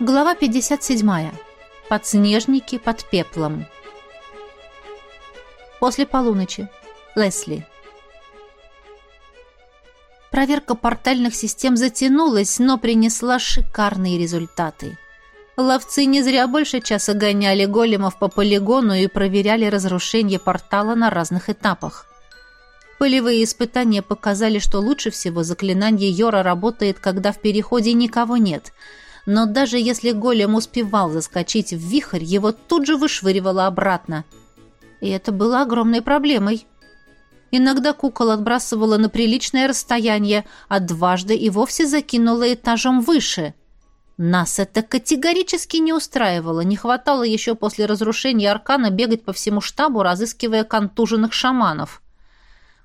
Глава 57. Подснежники под пеплом. После полуночи. Лесли. Проверка портальных систем затянулась, но принесла шикарные результаты. Ловцы не зря больше часа гоняли големов по полигону и проверяли разрушение портала на разных этапах. Полевые испытания показали, что лучше всего заклинание Йора работает, когда в переходе никого нет – но даже если голем успевал заскочить в вихрь, его тут же вышвыривало обратно. И это было огромной проблемой. Иногда кукол отбрасывала на приличное расстояние, а дважды и вовсе закинула этажом выше. Нас это категорически не устраивало. Не хватало еще после разрушения аркана бегать по всему штабу, разыскивая контуженных шаманов.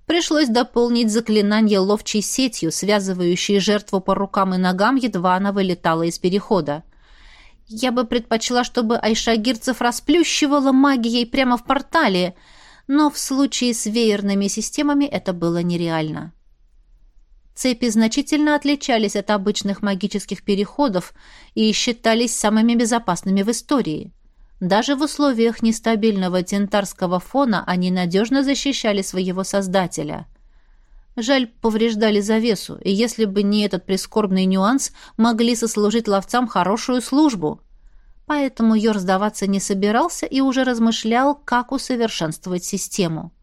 Пришлось дополнить заклинание ловчей сетью, связывающей жертву по рукам и ногам, едва она вылетала из перехода. Я бы предпочла, чтобы айшагирцев расплющивала магией прямо в портале, но в случае с веерными системами это было нереально. Цепи значительно отличались от обычных магических переходов и считались самыми безопасными в истории – даже в условиях нестабильного тентарского фона они надежно защищали своего создателя. Жаль, повреждали завесу, и если бы не этот прискорбный нюанс, могли сослужить ловцам хорошую службу. Поэтому Йор сдаваться не собирался и уже размышлял, как усовершенствовать систему.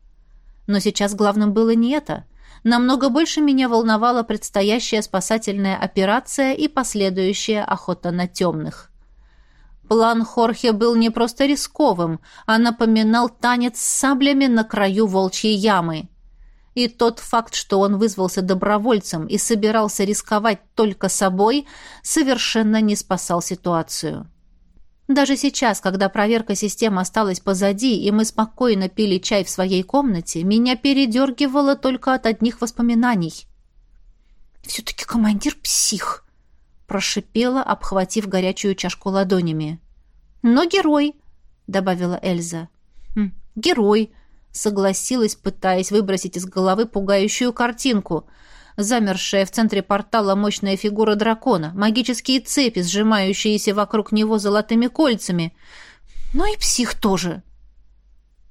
Но сейчас главным было не это. Намного больше меня волновала предстоящая спасательная операция и последующая охота на темных. План Хорхе был не просто рисковым, а напоминал танец с саблями на краю волчьей ямы. И тот факт, что он вызвался добровольцем и собирался рисковать только собой, совершенно не спасал ситуацию. Даже сейчас, когда проверка систем осталась позади, и мы спокойно пили чай в своей комнате, меня передергивало только от одних воспоминаний. «Все-таки командир псих!» Прошипела, обхватив горячую чашку ладонями. «Но герой», — добавила Эльза. «Хм, «Герой», — согласилась, пытаясь выбросить из головы пугающую картинку. Замершая в центре портала мощная фигура дракона, магические цепи, сжимающиеся вокруг него золотыми кольцами. Ну и псих тоже.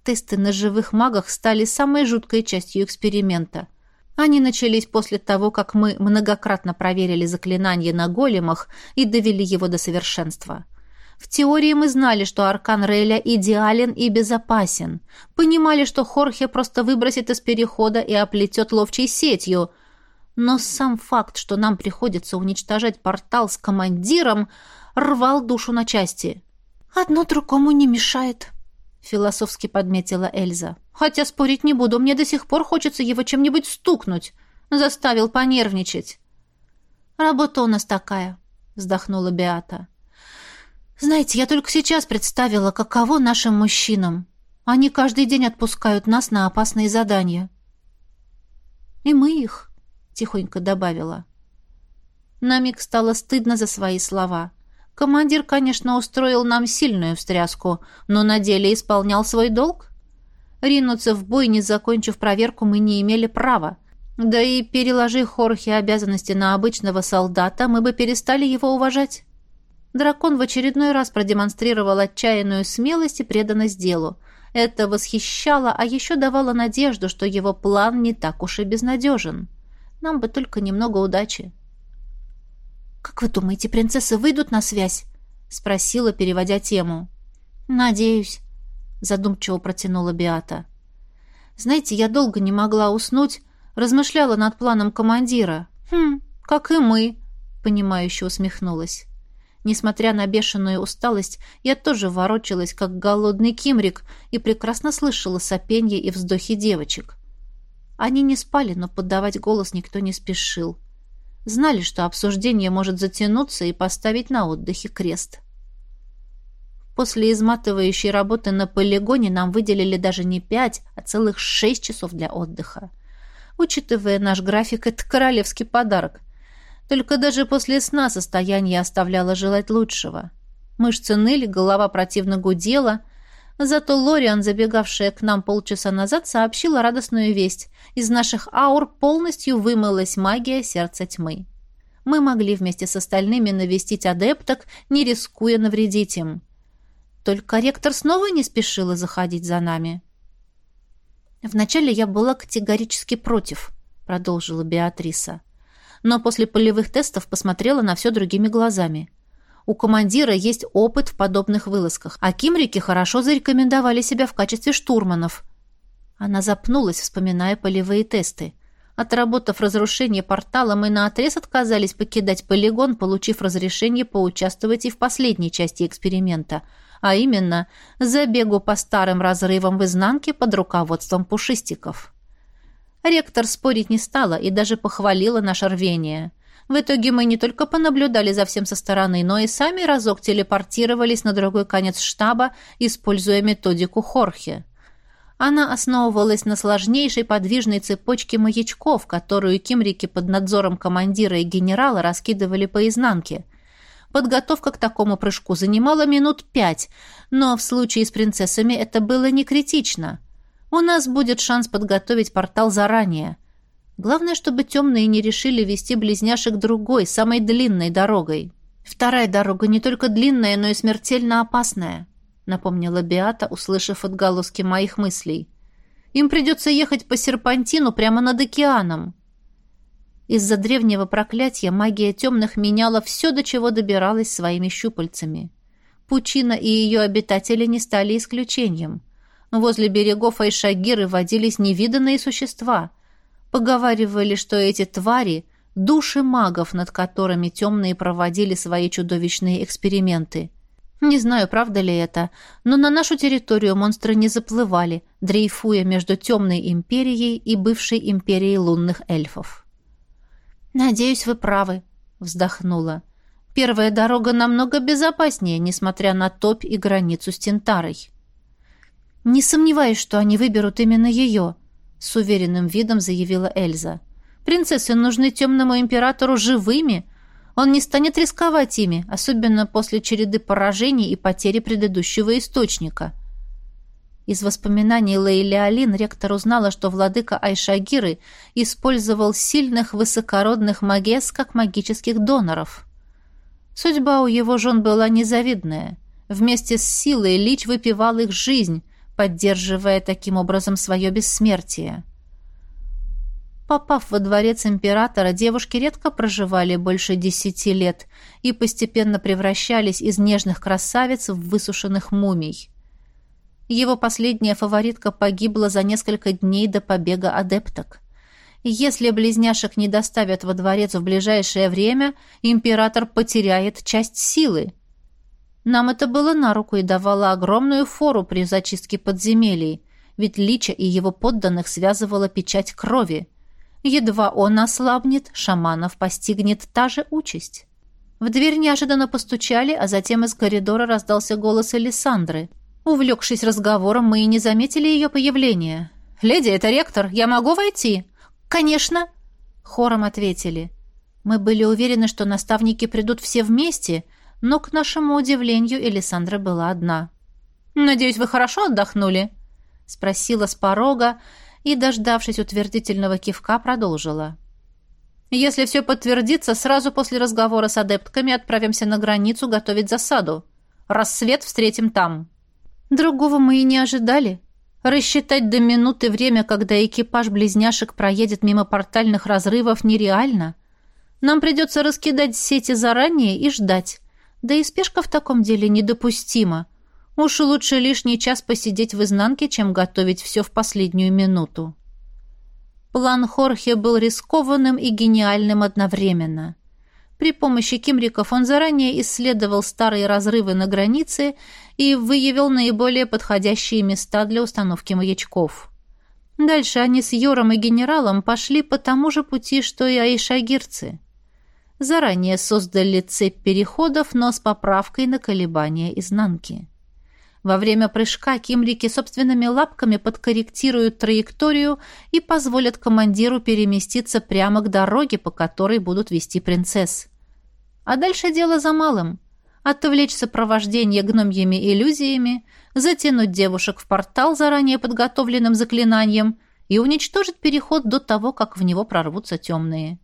Тесты на живых магах стали самой жуткой частью эксперимента — они начались после того, как мы многократно проверили заклинание на големах и довели его до совершенства. В теории мы знали, что аркан Реля идеален и безопасен. Понимали, что Хорхе просто выбросит из перехода и оплетет ловчей сетью. Но сам факт, что нам приходится уничтожать портал с командиром, рвал душу на части. «Одно другому не мешает», — философски подметила Эльза. «Хотя спорить не буду, мне до сих пор хочется его чем-нибудь стукнуть. Заставил понервничать». «Работа у нас такая», — вздохнула Беата. «Знаете, я только сейчас представила, каково нашим мужчинам. Они каждый день отпускают нас на опасные задания». «И мы их», — тихонько добавила. На миг стало стыдно за свои слова. Командир, конечно, устроил нам сильную встряску, но на деле исполнял свой долг. Ринуться в бой, не закончив проверку, мы не имели права. Да и переложи Хорхе обязанности на обычного солдата, мы бы перестали его уважать. Дракон в очередной раз продемонстрировал отчаянную смелость и преданность делу. Это восхищало, а еще давало надежду, что его план не так уж и безнадежен. Нам бы только немного удачи. «Как вы думаете, принцессы выйдут на связь?» — спросила, переводя тему. «Надеюсь», — задумчиво протянула Биата. «Знаете, я долго не могла уснуть, размышляла над планом командира. Хм, как и мы», — понимающе усмехнулась. Несмотря на бешеную усталость, я тоже ворочалась, как голодный кимрик, и прекрасно слышала сопенье и вздохи девочек. Они не спали, но поддавать голос никто не спешил. Знали, что обсуждение может затянуться и поставить на отдыхе крест. После изматывающей работы на полигоне нам выделили даже не пять, а целых шесть часов для отдыха. Учитывая наш график, это королевский подарок. Только даже после сна состояние оставляло желать лучшего. Мышцы ныли, голова противно гудела, Зато Лориан, забегавшая к нам полчаса назад, сообщила радостную весть. Из наших аур полностью вымылась магия сердца тьмы. мы могли вместе с остальными навестить адепток, не рискуя навредить им. Только ректор снова не спешила заходить за нами. «Вначале я была категорически против», — продолжила Беатриса. «Но после полевых тестов посмотрела на все другими глазами. У командира есть опыт в подобных вылазках, а кимрики хорошо зарекомендовали себя в качестве штурманов». Она запнулась, вспоминая полевые тесты. Отработав разрушение портала, мы наотрез отказались покидать полигон, получив разрешение поучаствовать и в последней части эксперимента, а именно забегу по старым разрывам в изнанке под руководством пушистиков. Ректор спорить не стала и даже похвалила наше рвение. В итоге мы не только понаблюдали за всем со стороны, но и сами разок телепортировались на другой конец штаба, используя методику Хорхе. Она основывалась на сложнейшей подвижной цепочке маячков, которую кимрики под надзором командира и генерала раскидывали по изнанке. Подготовка к такому прыжку занимала минут пять, но в случае с принцессами это было не критично. У нас будет шанс подготовить портал заранее. Главное, чтобы темные не решили вести близняшек другой, самой длинной дорогой. Вторая дорога не только длинная, но и смертельно опасная напомнила Биата, услышав отголоски моих мыслей. Им придется ехать по серпантину прямо над океаном. Из-за древнего проклятия магия темных меняла все, до чего добиралась своими щупальцами. Пучина и ее обитатели не стали исключением. Возле берегов Айшагиры водились невиданные существа. Поговаривали, что эти твари — души магов, над которыми темные проводили свои чудовищные эксперименты — не знаю, правда ли это, но на нашу территорию монстры не заплывали, дрейфуя между темной империей и бывшей империей лунных эльфов. «Надеюсь, вы правы», — вздохнула. «Первая дорога намного безопаснее, несмотря на топь и границу с Тентарой». «Не сомневаюсь, что они выберут именно ее», — с уверенным видом заявила Эльза. «Принцессы нужны темному императору живыми, он не станет рисковать ими, особенно после череды поражений и потери предыдущего источника. Из воспоминаний Лейли Алин ректор узнала, что владыка Айшагиры использовал сильных высокородных магес как магических доноров. Судьба у его жен была незавидная. Вместе с силой Лич выпивал их жизнь, поддерживая таким образом свое бессмертие. Попав во дворец императора, девушки редко проживали больше десяти лет и постепенно превращались из нежных красавиц в высушенных мумий. Его последняя фаворитка погибла за несколько дней до побега адепток. Если близняшек не доставят во дворец в ближайшее время, император потеряет часть силы. Нам это было на руку и давало огромную фору при зачистке подземелий, ведь Лича и его подданных связывала печать крови – Едва он ослабнет, шаманов постигнет та же участь. В дверь неожиданно постучали, а затем из коридора раздался голос Элисандры. Увлекшись разговором, мы и не заметили ее появления. «Леди, это ректор. Я могу войти?» «Конечно!» Хором ответили. Мы были уверены, что наставники придут все вместе, но, к нашему удивлению, Элисандра была одна. «Надеюсь, вы хорошо отдохнули?» — спросила с порога, и, дождавшись утвердительного кивка, продолжила. «Если все подтвердится, сразу после разговора с адептками отправимся на границу готовить засаду. Рассвет встретим там». Другого мы и не ожидали. Рассчитать до минуты время, когда экипаж близняшек проедет мимо портальных разрывов, нереально. Нам придется раскидать сети заранее и ждать. Да и спешка в таком деле недопустима. Уж лучше лишний час посидеть в изнанке, чем готовить все в последнюю минуту. План Хорхе был рискованным и гениальным одновременно. При помощи кимриков он заранее исследовал старые разрывы на границе и выявил наиболее подходящие места для установки маячков. Дальше они с Йором и генералом пошли по тому же пути, что и айшагирцы. Заранее создали цепь переходов, но с поправкой на колебания изнанки. Во время прыжка кимрики собственными лапками подкорректируют траекторию и позволят командиру переместиться прямо к дороге, по которой будут вести принцесс. А дальше дело за малым. Отвлечь сопровождение гномьими иллюзиями, затянуть девушек в портал заранее подготовленным заклинанием и уничтожить переход до того, как в него прорвутся темные.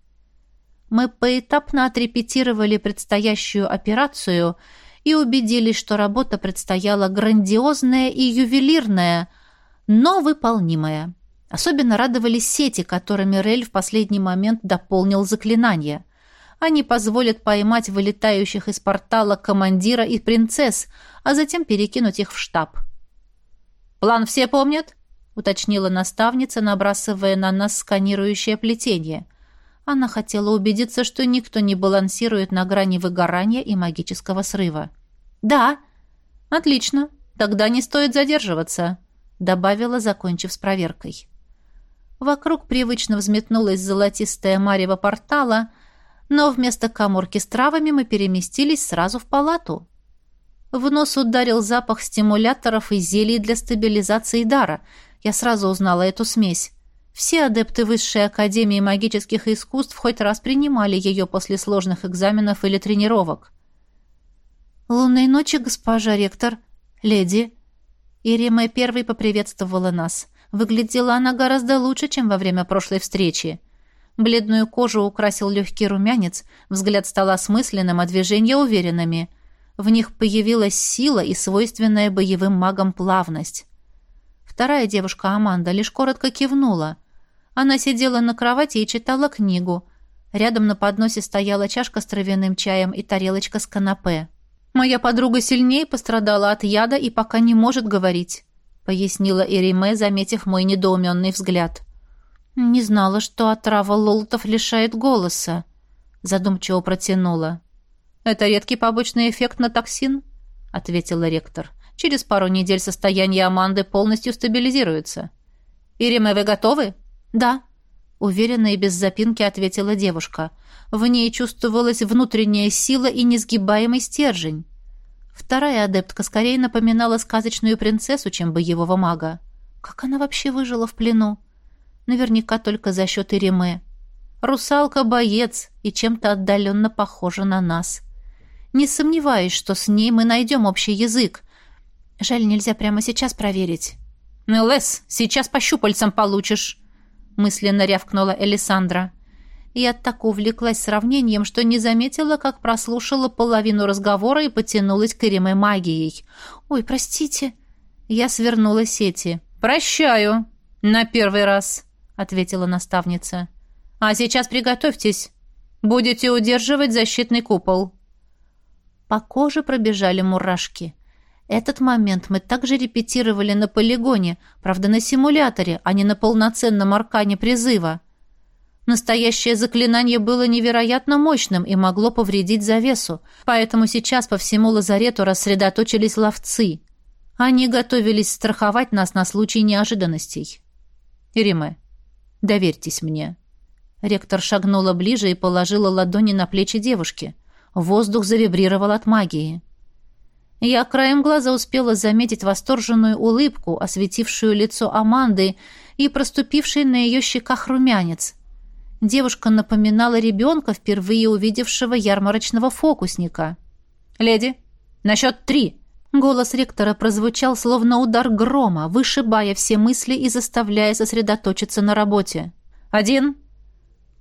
Мы поэтапно отрепетировали предстоящую операцию и убедились, что работа предстояла грандиозная и ювелирная, но выполнимая. Особенно радовались сети, которыми Рель в последний момент дополнил заклинание. Они позволят поймать вылетающих из портала командира и принцесс, а затем перекинуть их в штаб. «План все помнят?» — уточнила наставница, набрасывая на нас сканирующее плетение. Она хотела убедиться, что никто не балансирует на грани выгорания и магического срыва. «Да». «Отлично. Тогда не стоит задерживаться», — добавила, закончив с проверкой. Вокруг привычно взметнулась золотистая марево портала, но вместо каморки с травами мы переместились сразу в палату. В нос ударил запах стимуляторов и зелий для стабилизации дара. Я сразу узнала эту смесь. Все адепты Высшей Академии магических искусств хоть раз принимали ее после сложных экзаменов или тренировок. «Лунной ночи, госпожа ректор, леди!» Ирима первой поприветствовала нас. Выглядела она гораздо лучше, чем во время прошлой встречи. Бледную кожу украсил легкий румянец, взгляд стал осмысленным, а движения уверенными. В них появилась сила и свойственная боевым магам плавность. Вторая девушка, Аманда, лишь коротко кивнула. Она сидела на кровати и читала книгу. Рядом на подносе стояла чашка с травяным чаем и тарелочка с канапе. «Моя подруга сильнее пострадала от яда и пока не может говорить», пояснила Ириме, заметив мой недоуменный взгляд. «Не знала, что отрава лолтов лишает голоса», задумчиво протянула. «Это редкий побочный эффект на токсин», ответила ректор. «Через пару недель состояние Аманды полностью стабилизируется». «Ириме, вы готовы?» «Да», — уверенно и без запинки ответила девушка. В ней чувствовалась внутренняя сила и несгибаемый стержень. Вторая адептка скорее напоминала сказочную принцессу, чем боевого мага. Как она вообще выжила в плену? Наверняка только за счет Иреме. Русалка-боец и чем-то отдаленно похожа на нас. Не сомневаюсь, что с ней мы найдем общий язык. Жаль, нельзя прямо сейчас проверить. «Ну, Лес, сейчас по щупальцам получишь!» Мысленно рявкнула Элисандра. Я так увлеклась сравнением, что не заметила, как прослушала половину разговора и потянулась к Ириме магией. «Ой, простите». Я свернула сети. «Прощаю. На первый раз», — ответила наставница. «А сейчас приготовьтесь. Будете удерживать защитный купол». По коже пробежали мурашки. Этот момент мы также репетировали на полигоне, правда, на симуляторе, а не на полноценном аркане призыва. Настоящее заклинание было невероятно мощным и могло повредить завесу, поэтому сейчас по всему лазарету рассредоточились ловцы. Они готовились страховать нас на случай неожиданностей. «Ириме, доверьтесь мне». Ректор шагнула ближе и положила ладони на плечи девушки. Воздух завибрировал от магии. Я краем глаза успела заметить восторженную улыбку, осветившую лицо Аманды и проступивший на ее щеках румянец. Девушка напоминала ребенка, впервые увидевшего ярмарочного фокусника. «Леди, на счет три!» Голос ректора прозвучал, словно удар грома, вышибая все мысли и заставляя сосредоточиться на работе. «Один!»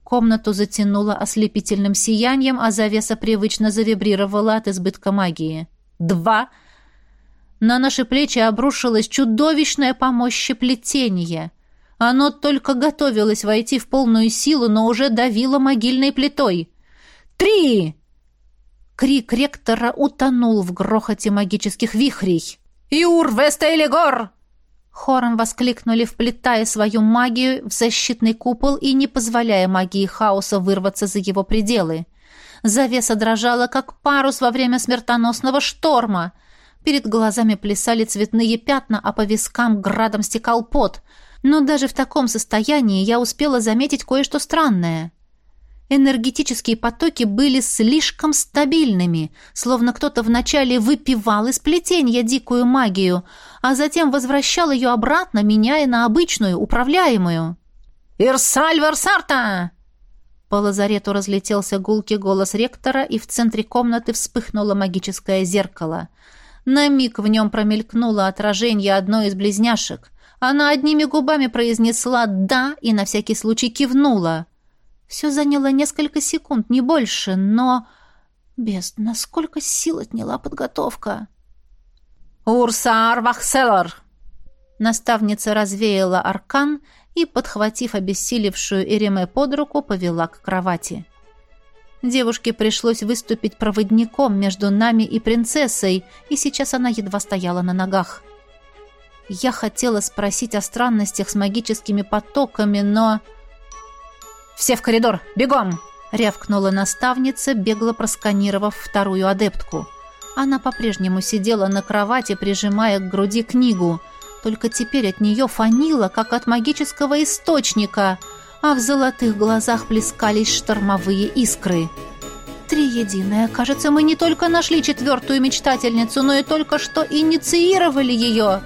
Комнату затянуло ослепительным сиянием, а завеса привычно завибрировала от избытка магии. Два. На наши плечи обрушилось чудовищное по мощи плетение. Оно только готовилось войти в полную силу, но уже давило могильной плитой. Три! Крик ректора утонул в грохоте магических вихрей. «Юр, Вестейлигор!» Хором воскликнули, вплетая свою магию в защитный купол и не позволяя магии хаоса вырваться за его пределы. Завеса дрожала, как парус во время смертоносного шторма. Перед глазами плясали цветные пятна, а по вискам градом стекал пот. Но даже в таком состоянии я успела заметить кое-что странное. Энергетические потоки были слишком стабильными, словно кто-то вначале выпивал из плетения дикую магию, а затем возвращал ее обратно, меняя на обычную, управляемую. «Ирсаль Варсарта!» По лазарету разлетелся гулкий голос ректора, и в центре комнаты вспыхнуло магическое зеркало. На миг в нем промелькнуло отражение одной из близняшек. Она одними губами произнесла «да» и на всякий случай кивнула. Все заняло несколько секунд, не больше, но... Без, насколько сил отняла подготовка. «Урсар Вахселор!» Наставница развеяла аркан и, подхватив обессилевшую Иреме под руку, повела к кровати. Девушке пришлось выступить проводником между нами и принцессой, и сейчас она едва стояла на ногах. Я хотела спросить о странностях с магическими потоками, но... «Все в коридор! Бегом!» — рявкнула наставница, бегло просканировав вторую адептку. Она по-прежнему сидела на кровати, прижимая к груди книгу. Только теперь от нее фанило, как от магического источника — а в золотых глазах плескались штормовые искры. Триединое, кажется, мы не только нашли четвертую мечтательницу, но и только что инициировали ее.